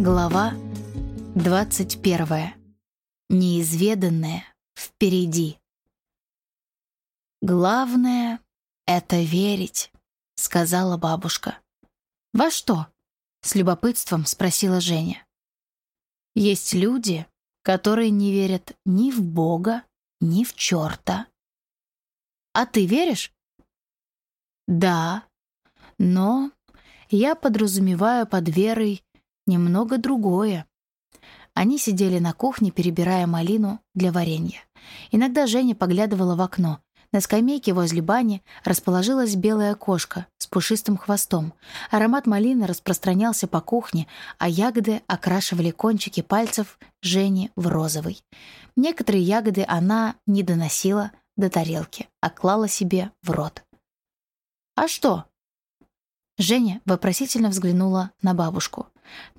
Глава 21. Неизведанное впереди. «Главное — это верить», — сказала бабушка. «Во что?» — с любопытством спросила Женя. «Есть люди, которые не верят ни в Бога, ни в черта». «А ты веришь?» «Да, но я подразумеваю под верой немного другое. Они сидели на кухне, перебирая малину для варенья. Иногда Женя поглядывала в окно. На скамейке возле бани расположилась белая кошка с пушистым хвостом. Аромат малины распространялся по кухне, а ягоды окрашивали кончики пальцев Жени в розовый. Некоторые ягоды она не доносила до тарелки, а клала себе в рот. «А что?» Женя вопросительно взглянула на бабушку.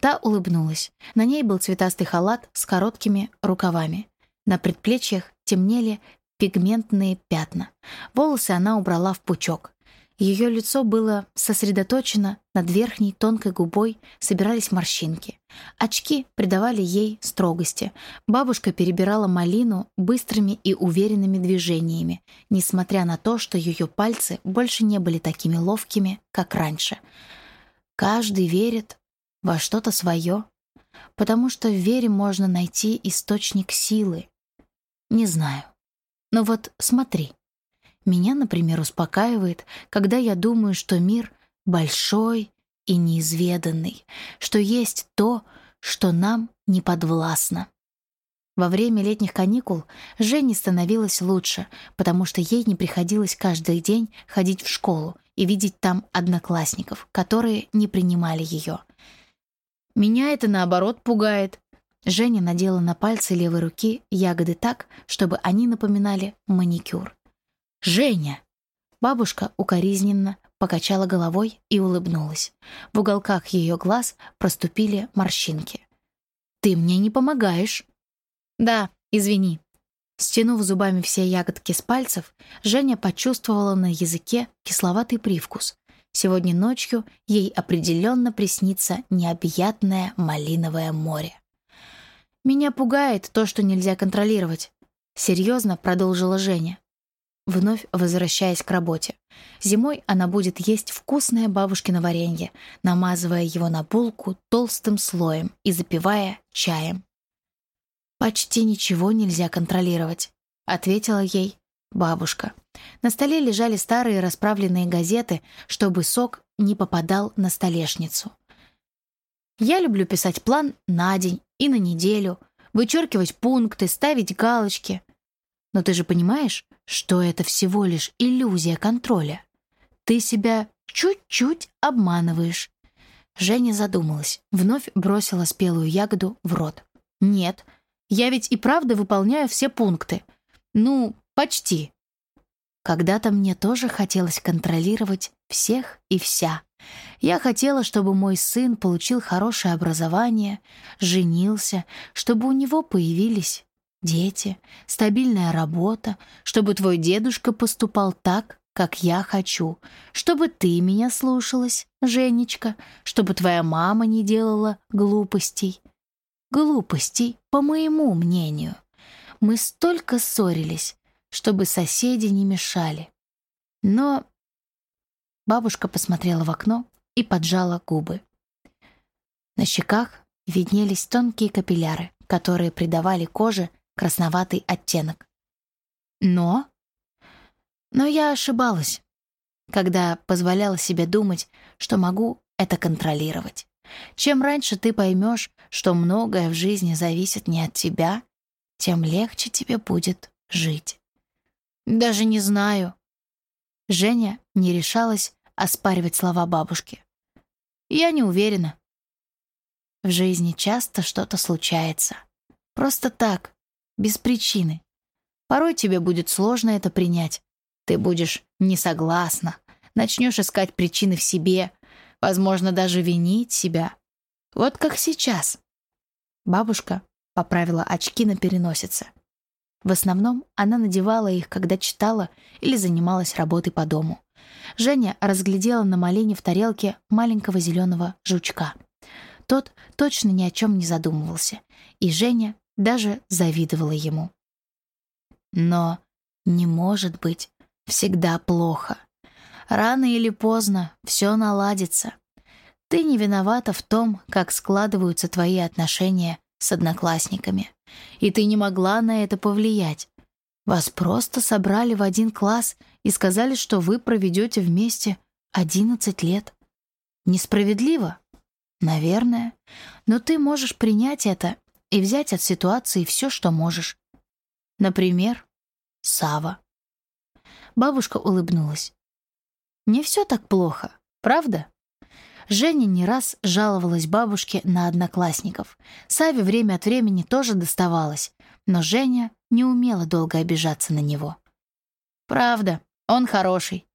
Та улыбнулась. На ней был цветастый халат с короткими рукавами. На предплечьях темнели пигментные пятна. Волосы она убрала в пучок. Ее лицо было сосредоточено, над верхней тонкой губой собирались морщинки. Очки придавали ей строгости. Бабушка перебирала малину быстрыми и уверенными движениями, несмотря на то, что ее пальцы больше не были такими ловкими, как раньше. Каждый верит во что-то свое, потому что в вере можно найти источник силы. Не знаю. Но вот смотри. Меня, например, успокаивает, когда я думаю, что мир большой и неизведанный, что есть то, что нам не подвластно. Во время летних каникул Жене становилось лучше, потому что ей не приходилось каждый день ходить в школу и видеть там одноклассников, которые не принимали ее. Меня это, наоборот, пугает. Женя надела на пальцы левой руки ягоды так, чтобы они напоминали маникюр. «Женя!» Бабушка укоризненно покачала головой и улыбнулась. В уголках ее глаз проступили морщинки. «Ты мне не помогаешь». «Да, извини». Стянув зубами все ягодки с пальцев, Женя почувствовала на языке кисловатый привкус. Сегодня ночью ей определенно приснится необъятное малиновое море. «Меня пугает то, что нельзя контролировать», — серьезно продолжила Женя вновь возвращаясь к работе. Зимой она будет есть вкусное бабушкино варенье, намазывая его на булку толстым слоем и запивая чаем. «Почти ничего нельзя контролировать», — ответила ей бабушка. На столе лежали старые расправленные газеты, чтобы сок не попадал на столешницу. «Я люблю писать план на день и на неделю», вычеркивать пункты, ставить галочки. Но ты же понимаешь, что это всего лишь иллюзия контроля. Ты себя чуть-чуть обманываешь. Женя задумалась, вновь бросила спелую ягоду в рот. Нет, я ведь и правда выполняю все пункты. Ну, почти. Когда-то мне тоже хотелось контролировать всех и вся. Я хотела, чтобы мой сын получил хорошее образование, женился, чтобы у него появились дети, стабильная работа, чтобы твой дедушка поступал так, как я хочу, чтобы ты меня слушалась, Женечка, чтобы твоя мама не делала глупостей. Глупостей, по моему мнению. Мы столько ссорились, чтобы соседи не мешали. Но бабушка посмотрела в окно и поджала губы. На щеках виднелись тонкие капилляры, которые придавали коже красноватый оттенок. Но... Но я ошибалась, когда позволяла себе думать, что могу это контролировать. Чем раньше ты поймешь, что многое в жизни зависит не от тебя, тем легче тебе будет жить. Даже не знаю. Женя не решалась оспаривать слова бабушки. Я не уверена. В жизни часто что-то случается. Просто так, без причины. Порой тебе будет сложно это принять. Ты будешь не согласна, начнешь искать причины в себе, возможно, даже винить себя. Вот как сейчас. Бабушка поправила очки на переносице. В основном она надевала их, когда читала или занималась работой по дому. Женя разглядела на малине в тарелке маленького зеленого жучка. тот точно ни о чем не задумывался, и Женя даже завидовала ему. Но не может быть всегда плохо. Рано или поздно все наладится. Ты не виновата в том, как складываются твои отношения с одноклассниками. И ты не могла на это повлиять. Вас просто собрали в один класс и сказали, что вы проведете вместе 11 лет. Несправедливо? Наверное. Но ты можешь принять это и взять от ситуации все, что можешь. Например, Сава. Бабушка улыбнулась. Не все так плохо, правда? Женя не раз жаловалась бабушке на одноклассников. Саве время от времени тоже доставалось, но Женя не умела долго обижаться на него. «Правда, он хороший.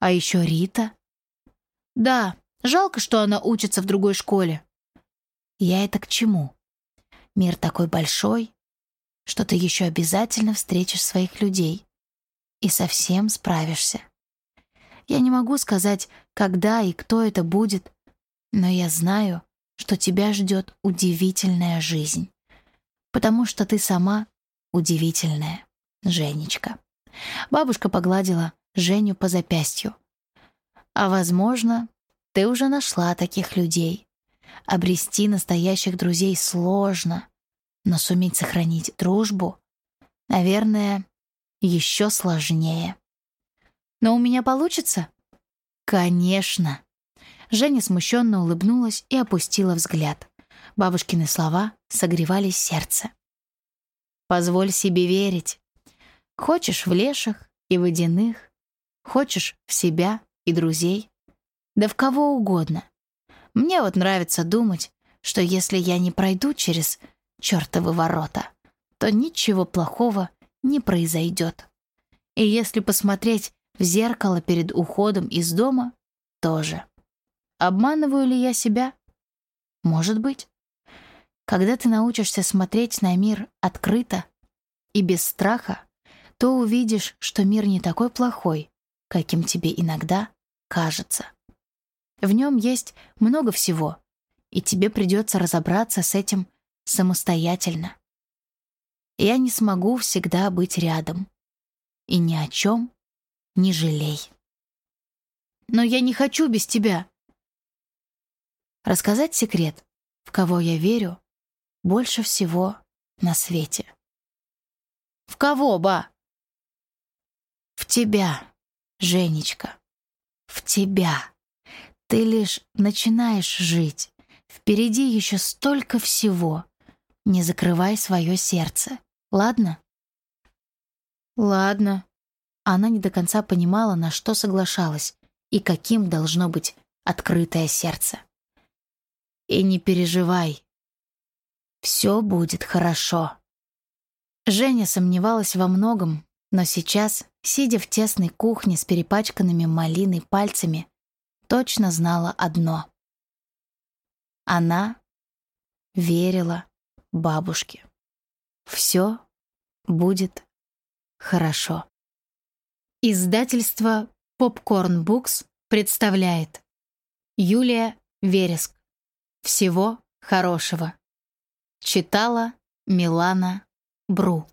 А еще Рита?» «Да, жалко, что она учится в другой школе». «Я это к чему? Мир такой большой, что ты еще обязательно встретишь своих людей и совсем справишься. Я не могу сказать, когда и кто это будет, но я знаю, что тебя ждет удивительная жизнь, потому что ты сама удивительная, Женечка. Бабушка погладила Женю по запястью. А, возможно, ты уже нашла таких людей. Обрести настоящих друзей сложно, но суметь сохранить дружбу, наверное, еще сложнее. Но у меня получится? Конечно. Женя смущенно улыбнулась и опустила взгляд. Бабушкины слова согревали сердце. Позволь себе верить. Хочешь в леших и водяных, хочешь в себя и друзей, да в кого угодно. Мне вот нравится думать, что если я не пройду через чертовы ворота, то ничего плохого не произойдет. И если посмотреть в зеркало перед уходом из дома тоже. Обманываю ли я себя? Может быть. Когда ты научишься смотреть на мир открыто и без страха, то увидишь, что мир не такой плохой, каким тебе иногда кажется. В нем есть много всего, и тебе придется разобраться с этим самостоятельно. Я не смогу всегда быть рядом. И ни о чем не жалей. Но я не хочу без тебя. Рассказать секрет, в кого я верю больше всего на свете. В кого, ба? В тебя, Женечка. В тебя. Ты лишь начинаешь жить. Впереди еще столько всего. Не закрывай свое сердце. Ладно? Ладно. Она не до конца понимала, на что соглашалась и каким должно быть открытое сердце. И не переживай. Все будет хорошо. Женя сомневалась во многом, но сейчас, сидя в тесной кухне с перепачканными малиной пальцами, точно знала одно. Она верила бабушке. Все будет хорошо. Издательство Popcorn Books представляет Юлия Вереск. Всего хорошего. Читала Милана Бру.